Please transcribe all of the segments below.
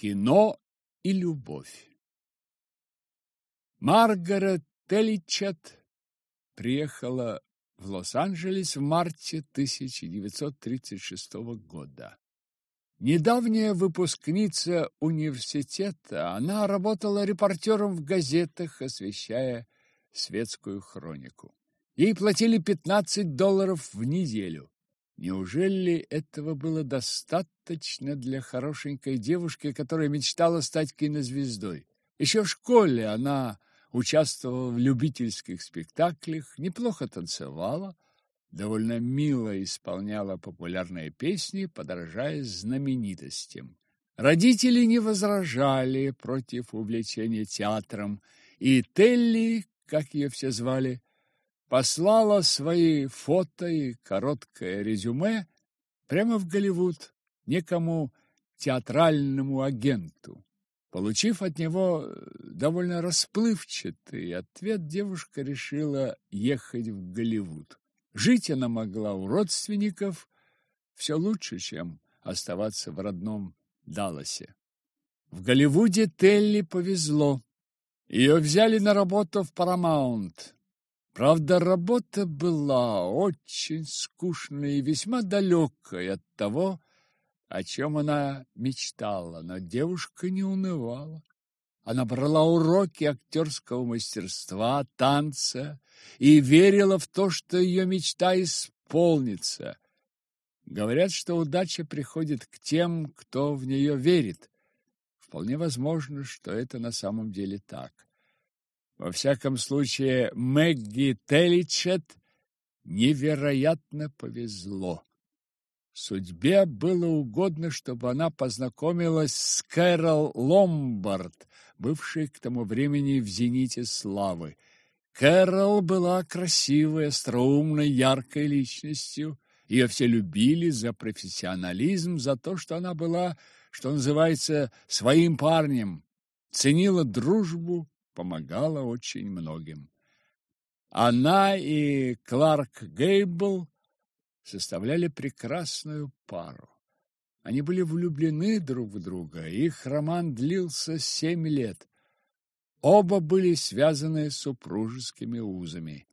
Кино и любовь. Маргарет Теличет приехала в Лос-Анджелес в марте 1936 года. Недавняя выпускница университета, она работала репортером в газетах, освещая светскую хронику. Ей платили 15 долларов в неделю. Неужели этого было достаточно для хорошенькой девушки, которая мечтала стать кинозвездой? Еще в школе она участвовала в любительских спектаклях, неплохо танцевала, довольно мило исполняла популярные песни, подражая знаменитостям. Родители не возражали против увлечения театром, и Телли, как ее все звали, послала свои фото и короткое резюме прямо в Голливуд некому театральному агенту. Получив от него довольно расплывчатый ответ, девушка решила ехать в Голливуд. Жить она могла у родственников все лучше, чем оставаться в родном Далласе. В Голливуде Телли повезло. Ее взяли на работу в Paramount. Правда, работа была очень скучной и весьма далекой от того, о чем она мечтала, но девушка не унывала. Она брала уроки актерского мастерства, танца и верила в то, что ее мечта исполнится. Говорят, что удача приходит к тем, кто в нее верит. Вполне возможно, что это на самом деле так. Во всяком случае, Мэгги Теличет невероятно повезло. Судьбе было угодно, чтобы она познакомилась с Кэрол Ломбард, бывшей к тому времени в зените славы. Кэрол была красивой, остроумной, яркой личностью. Ее все любили за профессионализм, за то, что она была, что называется, своим парнем, ценила дружбу, помогала очень многим. Она и Кларк Гейбл составляли прекрасную пару. Они были влюблены друг в друга, их роман длился семь лет. Оба были связаны супружескими узами.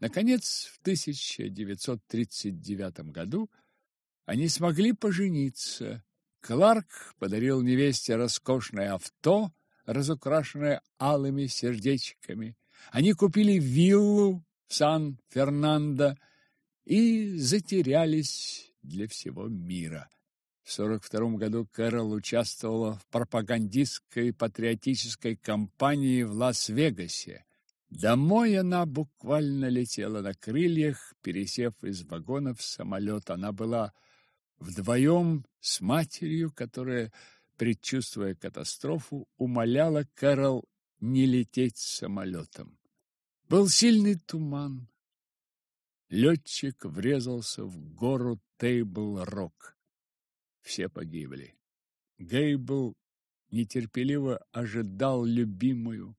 Наконец, в 1939 году они смогли пожениться. Кларк подарил невесте роскошное авто, разукрашенное алыми сердечками. Они купили виллу в Сан-Фернандо, и затерялись для всего мира. В 1942 году Кэрол участвовала в пропагандистской патриотической кампании в Лас-Вегасе. Домой она буквально летела на крыльях, пересев из вагона в самолет. Она была вдвоем с матерью, которая, предчувствуя катастрофу, умоляла Кэрол не лететь самолетом. Был сильный туман, Летчик врезался в гору Тейбл-Рок. Все погибли. Гейбл нетерпеливо ожидал любимую.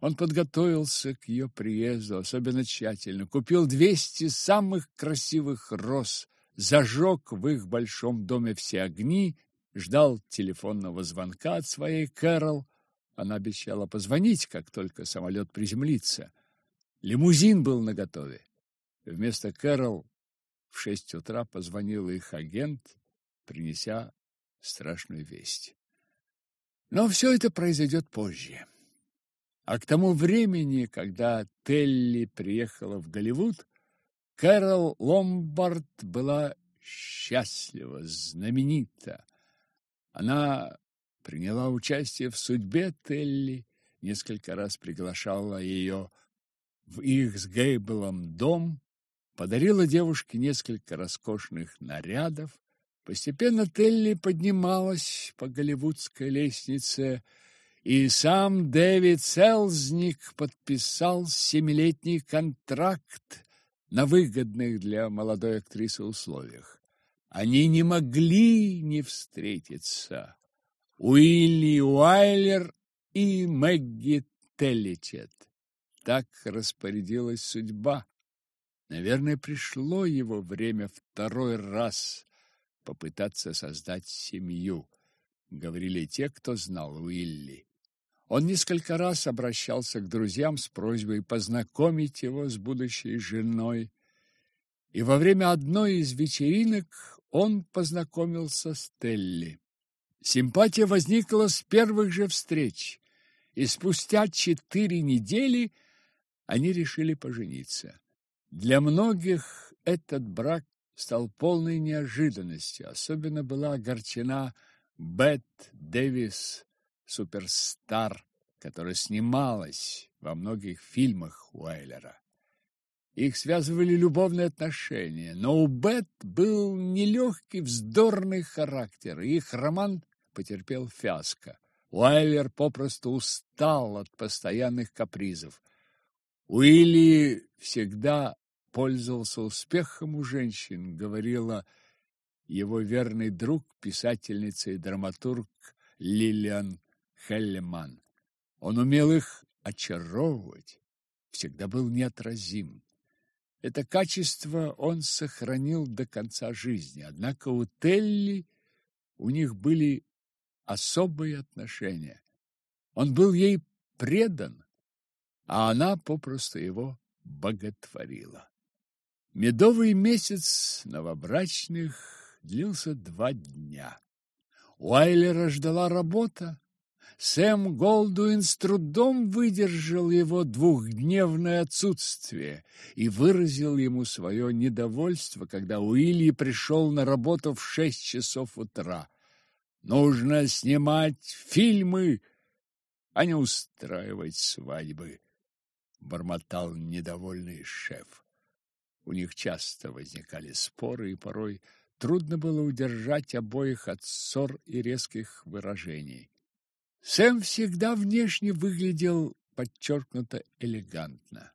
Он подготовился к ее приезду особенно тщательно, купил двести самых красивых роз, зажег в их большом доме все огни, ждал телефонного звонка от своей Кэрол. Она обещала позвонить, как только самолет приземлится. Лимузин был наготове. Вместо Кэрол в шесть утра позвонил их агент, принеся страшную весть. Но все это произойдет позже. А к тому времени, когда Телли приехала в Голливуд, Кэрол Ломбард была счастлива, знаменита. Она приняла участие в судьбе Телли, несколько раз приглашала ее в их с Гейблом дом, подарила девушке несколько роскошных нарядов. Постепенно Телли поднималась по голливудской лестнице, и сам Дэвид Селзник подписал семилетний контракт на выгодных для молодой актрисы условиях. Они не могли не встретиться. Уилли Уайлер и Мэгги Телличет. Так распорядилась судьба. Наверное, пришло его время второй раз попытаться создать семью. говорили те, кто знал Уилли. Он несколько раз обращался к друзьям с просьбой познакомить его с будущей женой, и во время одной из вечеринок он познакомился с Телли. Симпатия возникла с первых же встреч, и спустя четыре недели они решили пожениться. Для многих этот брак стал полной неожиданностью. Особенно была огорчена Бет Дэвис, суперстар, которая снималась во многих фильмах Уайлера. Их связывали любовные отношения, но у Бет был нелегкий, вздорный характер, и их роман потерпел фиаско. Уайлер попросту устал от постоянных капризов. Уилли всегда пользовался успехом у женщин, говорила его верный друг, писательница и драматург Лилиан Хеллеман. Он умел их очаровывать, всегда был неотразим. Это качество он сохранил до конца жизни, однако у Телли у них были особые отношения. Он был ей предан, а она попросту его боготворила. Медовый месяц новобрачных длился два дня. Уайлера ждала работа. Сэм Голдуин с трудом выдержал его двухдневное отсутствие и выразил ему свое недовольство, когда Уилли пришел на работу в шесть часов утра. Нужно снимать фильмы, а не устраивать свадьбы, бормотал недовольный шеф. У них часто возникали споры, и порой трудно было удержать обоих от ссор и резких выражений. Сэм всегда внешне выглядел подчеркнуто элегантно.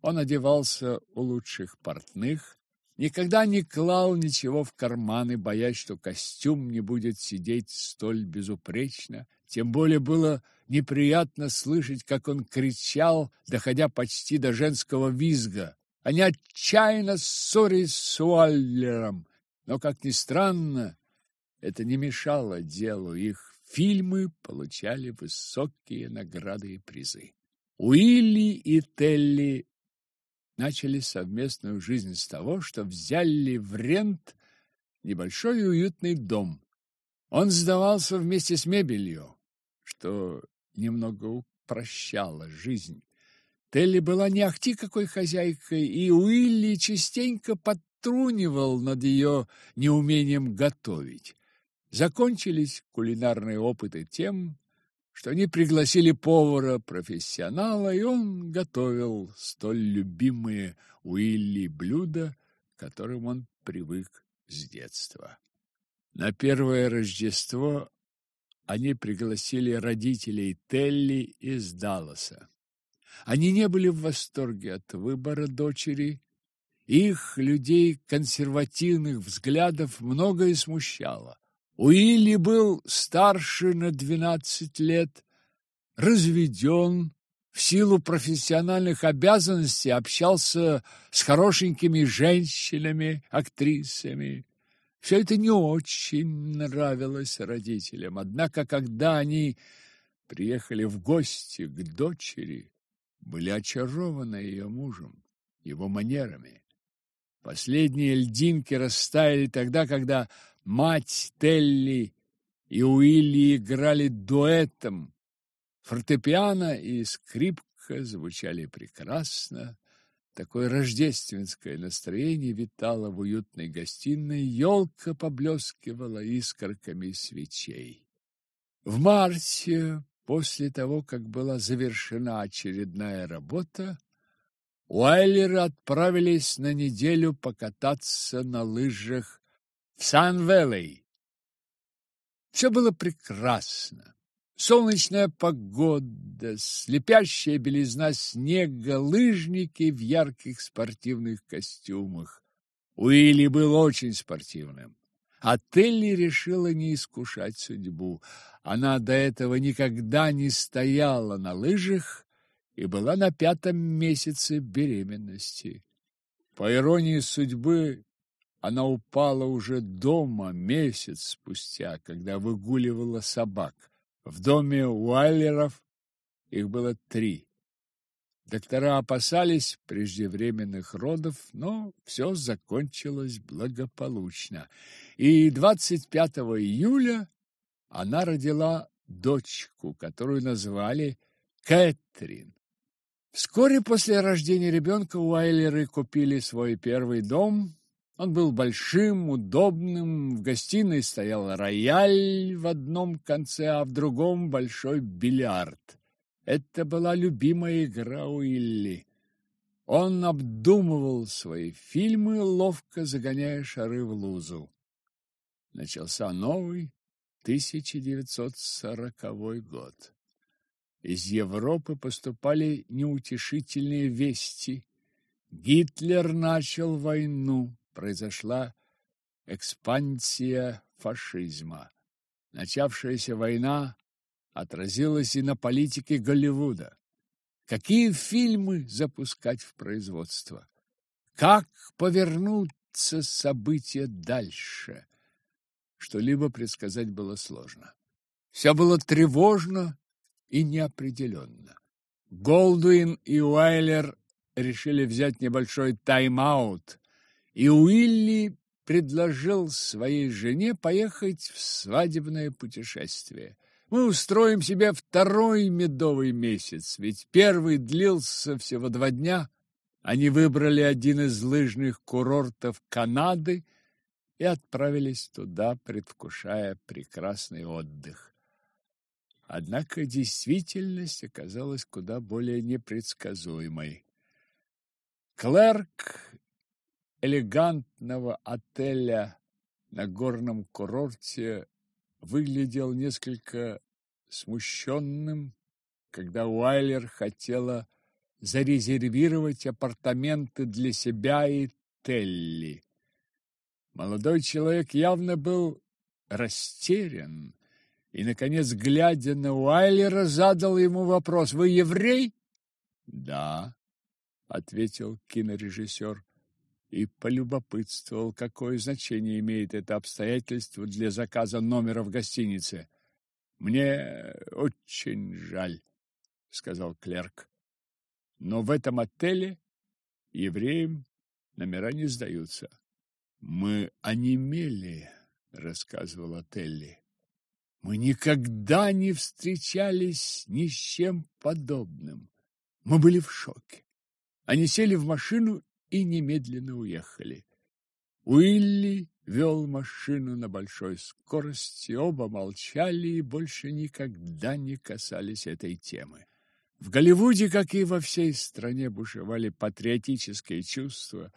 Он одевался у лучших портных, никогда не клал ничего в карманы, боясь, что костюм не будет сидеть столь безупречно. Тем более было неприятно слышать, как он кричал, доходя почти до женского визга. Они отчаянно ссорились с Уаллером, но, как ни странно, это не мешало делу. Их фильмы получали высокие награды и призы. Уилли и Телли начали совместную жизнь с того, что взяли в рент небольшой и уютный дом. Он сдавался вместе с мебелью, что немного упрощало жизнь. Телли была не ахти какой хозяйкой, и Уилли частенько подтрунивал над ее неумением готовить. Закончились кулинарные опыты тем, что они пригласили повара-профессионала, и он готовил столь любимые Уилли блюда, к которым он привык с детства. На первое Рождество они пригласили родителей Телли из Далласа. Они не были в восторге от выбора дочери. Их, людей консервативных взглядов, многое смущало. Уилли был старше на двенадцать лет, разведен, в силу профессиональных обязанностей общался с хорошенькими женщинами, актрисами. Все это не очень нравилось родителям. Однако, когда они приехали в гости к дочери, были очарованы ее мужем, его манерами. Последние льдинки растаяли тогда, когда мать Телли и Уилли играли дуэтом. Фортепиано и скрипка звучали прекрасно. Такое рождественское настроение витало в уютной гостиной, елка поблескивала искорками свечей. В марте После того, как была завершена очередная работа, Уайлеры отправились на неделю покататься на лыжах в Сан-Вэллей. Все было прекрасно. Солнечная погода, слепящая белизна снега, лыжники в ярких спортивных костюмах. Уилли был очень спортивным. А Телли решила не искушать судьбу. Она до этого никогда не стояла на лыжах и была на пятом месяце беременности. По иронии судьбы, она упала уже дома месяц спустя, когда выгуливала собак. В доме Уайлеров их было три. Доктора опасались преждевременных родов, но все закончилось благополучно. И 25 июля она родила дочку, которую назвали Кэтрин. Вскоре после рождения ребенка Уайлеры купили свой первый дом. Он был большим, удобным. В гостиной стоял рояль в одном конце, а в другом большой бильярд. Это была любимая игра Уилли. Он обдумывал свои фильмы, ловко загоняя шары в лузу. Начался новый 1940 год. Из Европы поступали неутешительные вести. Гитлер начал войну, произошла экспансия фашизма. Начавшаяся война отразилась и на политике Голливуда. Какие фильмы запускать в производство? Как повернуться события дальше? Что-либо предсказать было сложно. Все было тревожно и неопределенно. Голдуин и Уайлер решили взять небольшой тайм-аут, и Уилли предложил своей жене поехать в свадебное путешествие. Мы устроим себе второй медовый месяц, ведь первый длился всего два дня. Они выбрали один из лыжных курортов Канады и отправились туда, предвкушая прекрасный отдых. Однако действительность оказалась куда более непредсказуемой. Клерк элегантного отеля на горном курорте выглядел несколько смущенным, когда Уайлер хотела зарезервировать апартаменты для себя и Телли. Молодой человек явно был растерян и, наконец, глядя на Уайлера, задал ему вопрос. «Вы еврей?» «Да», — ответил кинорежиссер и полюбопытствовал, какое значение имеет это обстоятельство для заказа номера в гостинице. «Мне очень жаль», — сказал клерк. «Но в этом отеле евреям номера не сдаются». «Мы онемели», — рассказывала Телли. Мы никогда не встречались ни с чем подобным. Мы были в шоке. Они сели в машину и немедленно уехали. Уилли вел машину на большой скорости, оба молчали и больше никогда не касались этой темы. В Голливуде, как и во всей стране, бушевали патриотические чувства,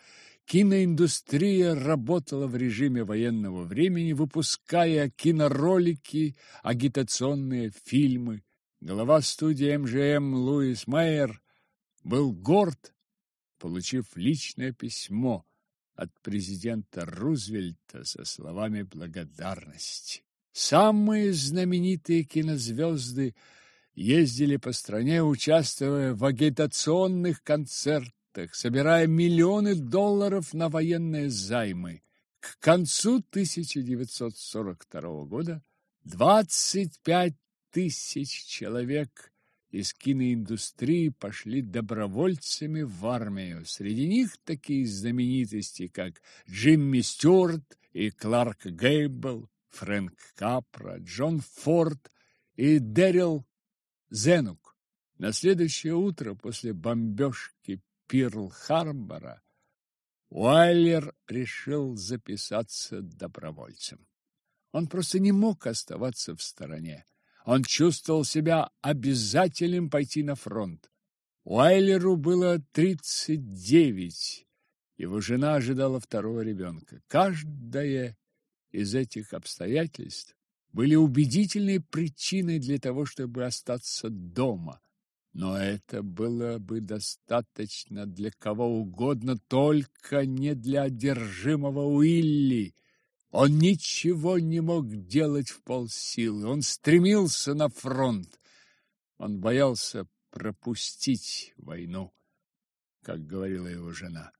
Киноиндустрия работала в режиме военного времени, выпуская киноролики, агитационные фильмы. Глава студии МЖМ Луис Майер был горд, получив личное письмо от президента Рузвельта со словами благодарности. Самые знаменитые кинозвезды ездили по стране, участвуя в агитационных концертах, собирая миллионы долларов на военные займы. К концу 1942 года 25 тысяч человек из киноиндустрии пошли добровольцами в армию. Среди них такие знаменитости, как Джимми Стюарт и Кларк Гейбл, Фрэнк Капра, Джон Форд и Дэрил Зенук. На следующее утро после бомбежки Пирл-Харбора, Уайлер решил записаться добровольцем. Он просто не мог оставаться в стороне. Он чувствовал себя обязательным пойти на фронт. Уайлеру было 39. Его жена ожидала второго ребенка. Каждое из этих обстоятельств были убедительной причиной для того, чтобы остаться дома. Но это было бы достаточно для кого угодно, только не для одержимого Уилли. Он ничего не мог делать в полсилы. Он стремился на фронт. Он боялся пропустить войну, как говорила его жена.